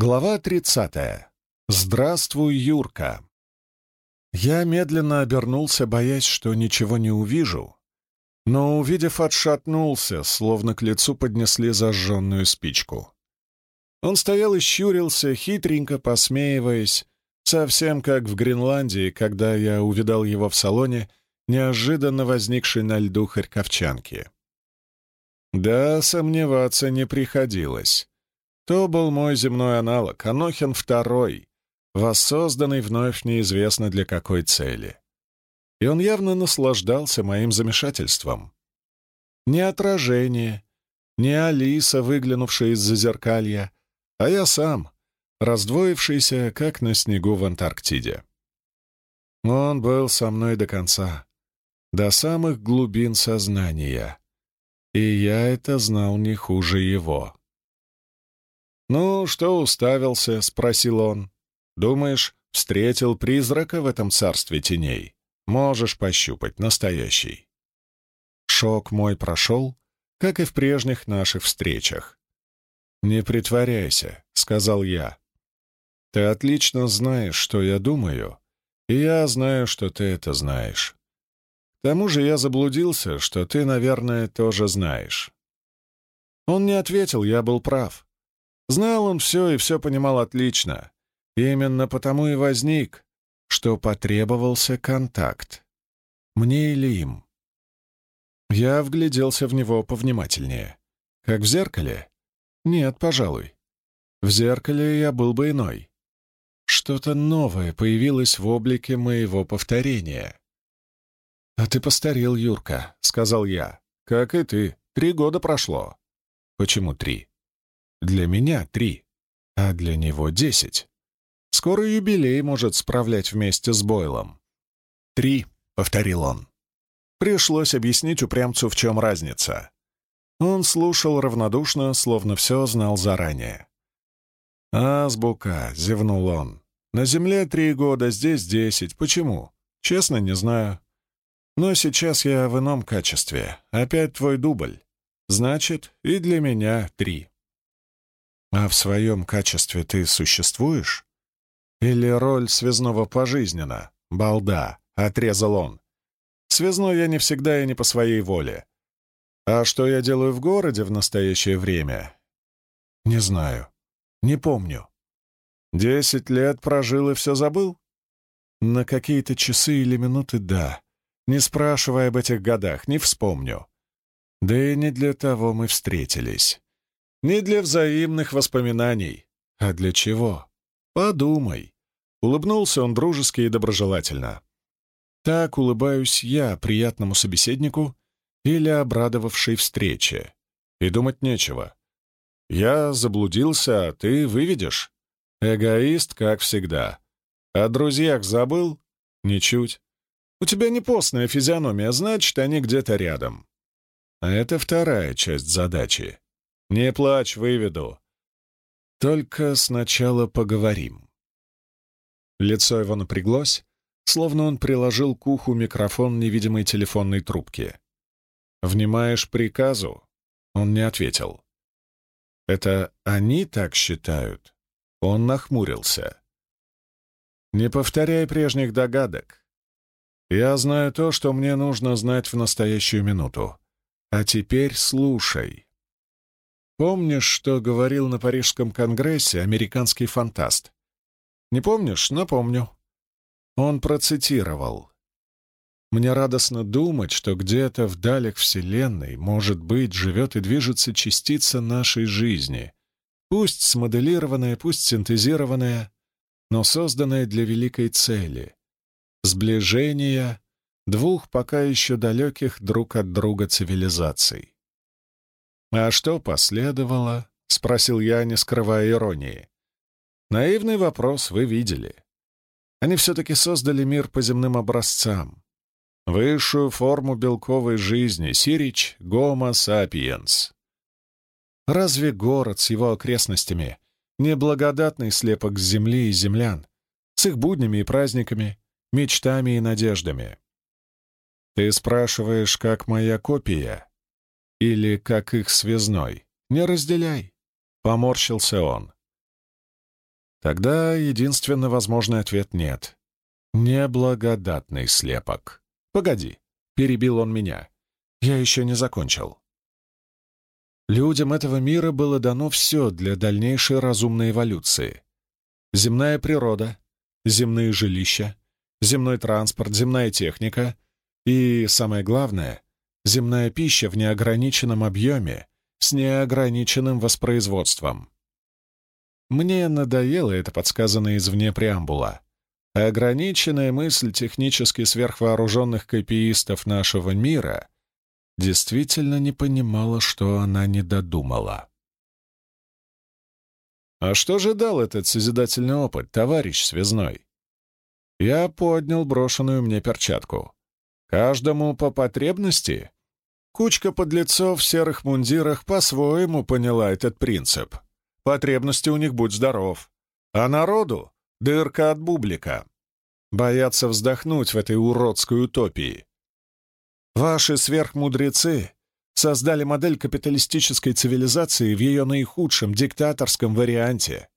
Глава 30. Здравствуй, Юрка. Я медленно обернулся, боясь, что ничего не увижу, но, увидев, отшатнулся, словно к лицу поднесли зажженную спичку. Он стоял и щурился, хитренько посмеиваясь, совсем как в Гренландии, когда я увидал его в салоне, неожиданно возникшей на льду харьковчанки. Да, сомневаться не приходилось. То был мой земной аналог, Анохин второй, воссозданный вновь неизвестно для какой цели. И он явно наслаждался моим замешательством. Не отражение, не Алиса, выглянувшая из-за зеркалья, а я сам, раздвоившийся, как на снегу в Антарктиде. Он был со мной до конца, до самых глубин сознания, и я это знал не хуже его. «Ну, что уставился?» — спросил он. «Думаешь, встретил призрака в этом царстве теней? Можешь пощупать, настоящий». Шок мой прошел, как и в прежних наших встречах. «Не притворяйся», — сказал я. «Ты отлично знаешь, что я думаю, и я знаю, что ты это знаешь. К тому же я заблудился, что ты, наверное, тоже знаешь». Он не ответил, я был прав. Знал он все и все понимал отлично. именно потому и возник, что потребовался контакт. Мне или им. Я вгляделся в него повнимательнее. Как в зеркале? Нет, пожалуй. В зеркале я был бы иной. Что-то новое появилось в облике моего повторения. «А ты постарел, Юрка», — сказал я. «Как и ты. Три года прошло». «Почему три?» Для меня три, а для него десять. Скоро юбилей может справлять вместе с Бойлом. «Три», — повторил он. Пришлось объяснить упрямцу, в чем разница. Он слушал равнодушно, словно все знал заранее. «Азбука», — зевнул он. «На Земле три года, здесь десять. Почему? Честно, не знаю. Но сейчас я в ином качестве. Опять твой дубль. Значит, и для меня три». А в своем качестве ты существуешь? Или роль связного пожизненно? Балда, — отрезал он. Связной я не всегда и не по своей воле. А что я делаю в городе в настоящее время? Не знаю. Не помню. Десять лет прожил и все забыл? На какие-то часы или минуты — да. Не спрашивая об этих годах, не вспомню. Да и не для того мы встретились. Не для взаимных воспоминаний. А для чего? Подумай. Улыбнулся он дружески и доброжелательно. Так улыбаюсь я приятному собеседнику или обрадовавшей встрече. И думать нечего. Я заблудился, а ты выведешь. Эгоист, как всегда. О друзьях забыл? Ничуть. У тебя не постная физиономия, значит, они где-то рядом. А это вторая часть задачи. «Не плачь, выведу. Только сначала поговорим». Лицо его напряглось, словно он приложил к уху микрофон невидимой телефонной трубки. «Внимаешь приказу?» Он не ответил. «Это они так считают?» Он нахмурился. «Не повторяй прежних догадок. Я знаю то, что мне нужно знать в настоящую минуту. А теперь слушай». Помнишь, что говорил на Парижском конгрессе американский фантаст? Не помнишь? Напомню. Он процитировал. «Мне радостно думать, что где-то в далях Вселенной, может быть, живет и движется частица нашей жизни, пусть смоделированная, пусть синтезированная, но созданная для великой цели — сближения двух пока еще далеких друг от друга цивилизаций. «А что последовало?» — спросил я, не скрывая иронии. «Наивный вопрос вы видели. Они все-таки создали мир по земным образцам. Высшую форму белковой жизни — Сирич Гомо Сапиенс. Разве город с его окрестностями — неблагодатный слепок с земли и землян, с их буднями и праздниками, мечтами и надеждами? Ты спрашиваешь, как моя копия?» Или как их связной. Не разделяй. Поморщился он. Тогда единственно возможный ответ — нет. Неблагодатный слепок. Погоди, перебил он меня. Я еще не закончил. Людям этого мира было дано все для дальнейшей разумной эволюции. Земная природа, земные жилища, земной транспорт, земная техника и, самое главное, земная пища в неограниченном объеме с неограниченным воспроизводством. Мне надоело это подсказанное извне преамбула. Ограниченная мысль технически сверхвооруженных копиистов нашего мира действительно не понимала, что она не додумала. «А что же дал этот созидательный опыт, товарищ связной?» Я поднял брошенную мне перчатку. «Каждому по потребности?» Кучка подлецов в серых мундирах по-своему поняла этот принцип. Потребности у них будь здоров. А народу — дырка от бублика. Боятся вздохнуть в этой уродской утопии. Ваши сверхмудрецы создали модель капиталистической цивилизации в ее наихудшем диктаторском варианте.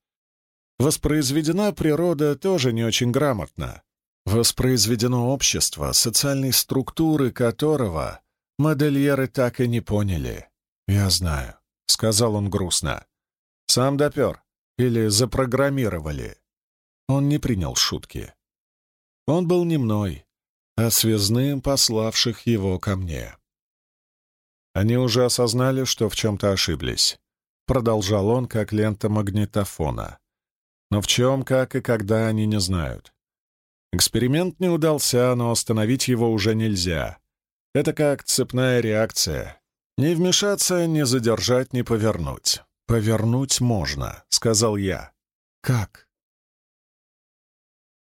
Воспроизведена природа тоже не очень грамотно. Воспроизведено общество, социальной структуры которого модельеры так и не поняли. «Я знаю», — сказал он грустно. «Сам допер или запрограммировали?» Он не принял шутки. Он был не мной, а связным пославших его ко мне. Они уже осознали, что в чем-то ошиблись. Продолжал он, как лента магнитофона. Но в чем, как и когда, они не знают. Эксперимент не удался, но остановить его уже нельзя. Это как цепная реакция. Не вмешаться, не задержать, не повернуть. «Повернуть можно», — сказал я. «Как?»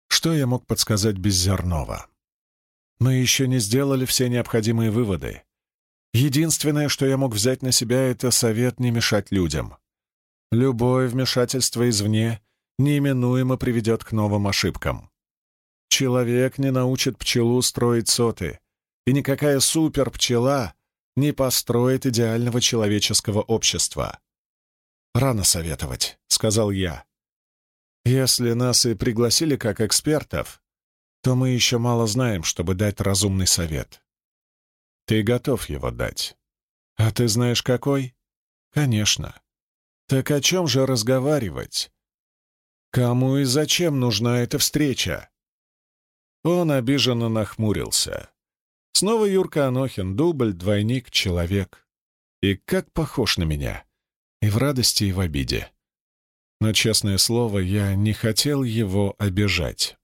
Что я мог подсказать без Зернова? Мы еще не сделали все необходимые выводы. Единственное, что я мог взять на себя, это совет не мешать людям. Любое вмешательство извне неминуемо приведет к новым ошибкам. Человек не научит пчелу строить соты, и никакая суперпчела не построит идеального человеческого общества. «Рано советовать», — сказал я. «Если нас и пригласили как экспертов, то мы еще мало знаем, чтобы дать разумный совет. Ты готов его дать. А ты знаешь, какой? Конечно. Так о чем же разговаривать? Кому и зачем нужна эта встреча? Он обиженно нахмурился. Снова Юрка Анохин, дубль, двойник, человек. И как похож на меня. И в радости, и в обиде. Но, честное слово, я не хотел его обижать.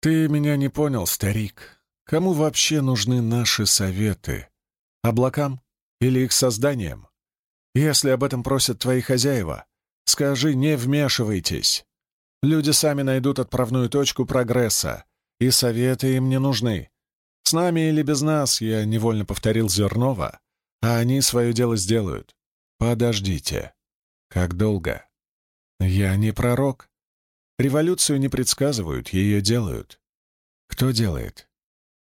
«Ты меня не понял, старик. Кому вообще нужны наши советы? Облакам или их созданием? Если об этом просят твои хозяева, скажи, не вмешивайтесь. Люди сами найдут отправную точку прогресса, и советы им не нужны. С нами или без нас, я невольно повторил Зернова, а они свое дело сделают. Подождите. Как долго? Я не пророк. Революцию не предсказывают, ее делают. Кто делает?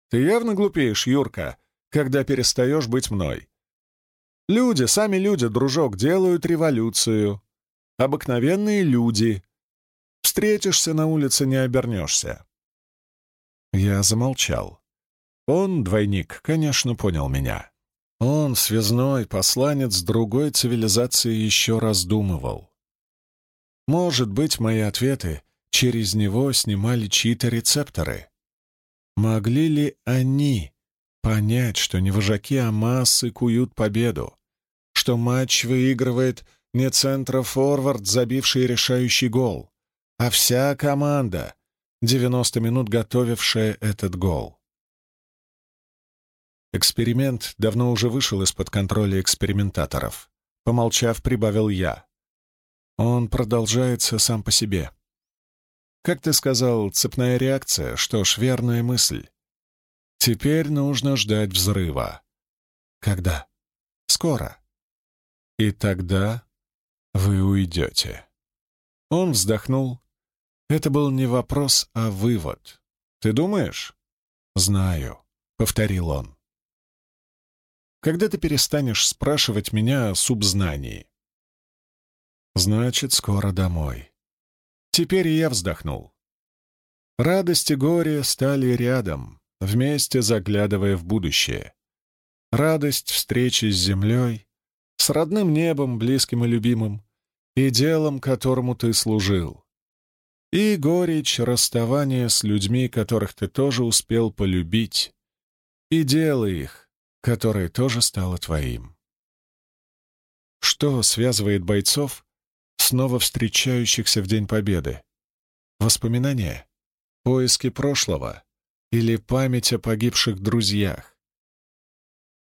Ты явно глупеешь, Юрка, когда перестаешь быть мной. Люди, сами люди, дружок, делают революцию. Обыкновенные люди. Встретишься на улице, не обернешься. Я замолчал. Он, двойник, конечно, понял меня. Он, связной, посланец другой цивилизации, еще раздумывал. Может быть, мои ответы через него снимали чьи-то рецепторы. Могли ли они понять, что не вожаки, а массы куют победу, что матч выигрывает не центра-форвард, забивший решающий гол, а вся команда, 90 минут готовившая этот гол? Эксперимент давно уже вышел из-под контроля экспериментаторов. Помолчав, прибавил я. Он продолжается сам по себе. Как ты сказал, цепная реакция, что ж, верная мысль. Теперь нужно ждать взрыва. Когда? Скоро. И тогда вы уйдете. Он вздохнул. Это был не вопрос, а вывод. Ты думаешь? Знаю, — повторил он. Когда ты перестанешь спрашивать меня о субзнании? Значит, скоро домой. теперь я вздохнул. Радость и горе стали рядом, вместе заглядывая в будущее. Радость встречи с землей, с родным небом, близким и любимым, и делом, которому ты служил. И горечь расставания с людьми, которых ты тоже успел полюбить, и дело их, которое тоже стало твоим. Что связывает бойцов, снова встречающихся в День Победы? Воспоминания? Поиски прошлого? Или память о погибших друзьях?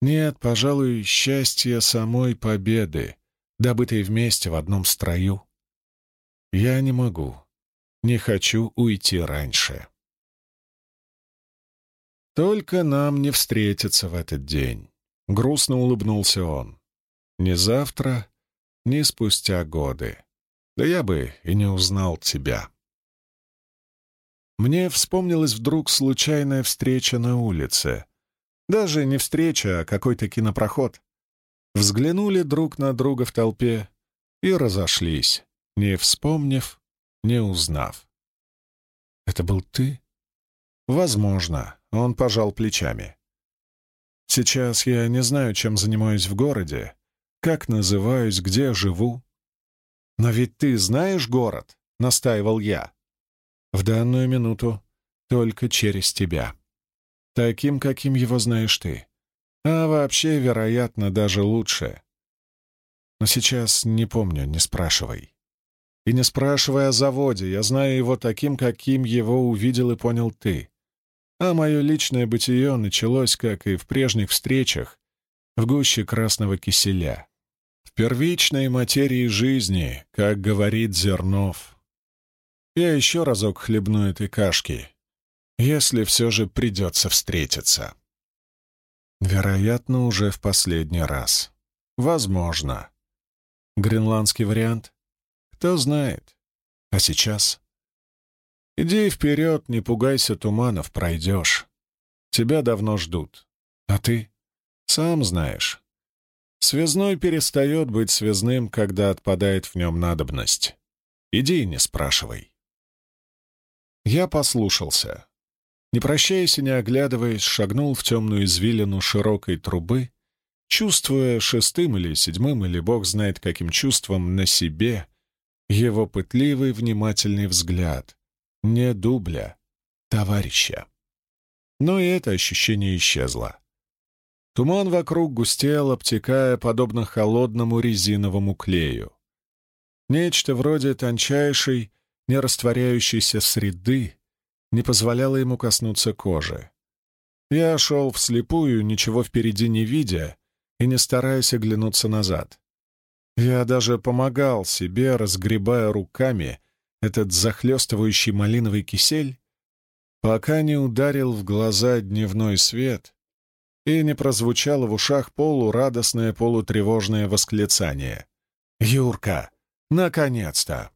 Нет, пожалуй, счастье самой победы, добытой вместе в одном строю. Я не могу, не хочу уйти раньше. Только нам не встретиться в этот день. Грустно улыбнулся он. Ни завтра, ни спустя годы. Да я бы и не узнал тебя. Мне вспомнилась вдруг случайная встреча на улице. Даже не встреча, а какой-то кинопроход. Взглянули друг на друга в толпе и разошлись, не вспомнив, не узнав. «Это был ты?» «Возможно», — он пожал плечами. «Сейчас я не знаю, чем занимаюсь в городе, как называюсь, где живу. Но ведь ты знаешь город, — настаивал я. В данную минуту только через тебя. Таким, каким его знаешь ты. А вообще, вероятно, даже лучше. Но сейчас не помню, не спрашивай. И не спрашивай о заводе, я знаю его таким, каким его увидел и понял ты. А мое личное бытие началось, как и в прежних встречах, в гуще красного киселя первичной материи жизни, как говорит Зернов. Я еще разок хлебну этой кашки, если все же придется встретиться. Вероятно, уже в последний раз. Возможно. Гренландский вариант? Кто знает. А сейчас? Иди вперед, не пугайся туманов, пройдешь. Тебя давно ждут. А ты? Сам знаешь. Связной перестает быть связным, когда отпадает в нем надобность. Иди и не спрашивай. Я послушался. Не прощаясь и не оглядываясь, шагнул в темную извилину широкой трубы, чувствуя шестым или седьмым, или бог знает каким чувством, на себе его пытливый внимательный взгляд, не дубля, товарища. Но и это ощущение исчезло. Туман вокруг густел, обтекая, подобно холодному резиновому клею. Нечто вроде тончайшей, не растворяющейся среды не позволяло ему коснуться кожи. Я шел вслепую, ничего впереди не видя и не стараясь оглянуться назад. Я даже помогал себе, разгребая руками этот захлестывающий малиновый кисель, пока не ударил в глаза дневной свет, и не прозвучало в ушах полурадостное, полутревожное восклицание. «Юрка! Наконец-то!»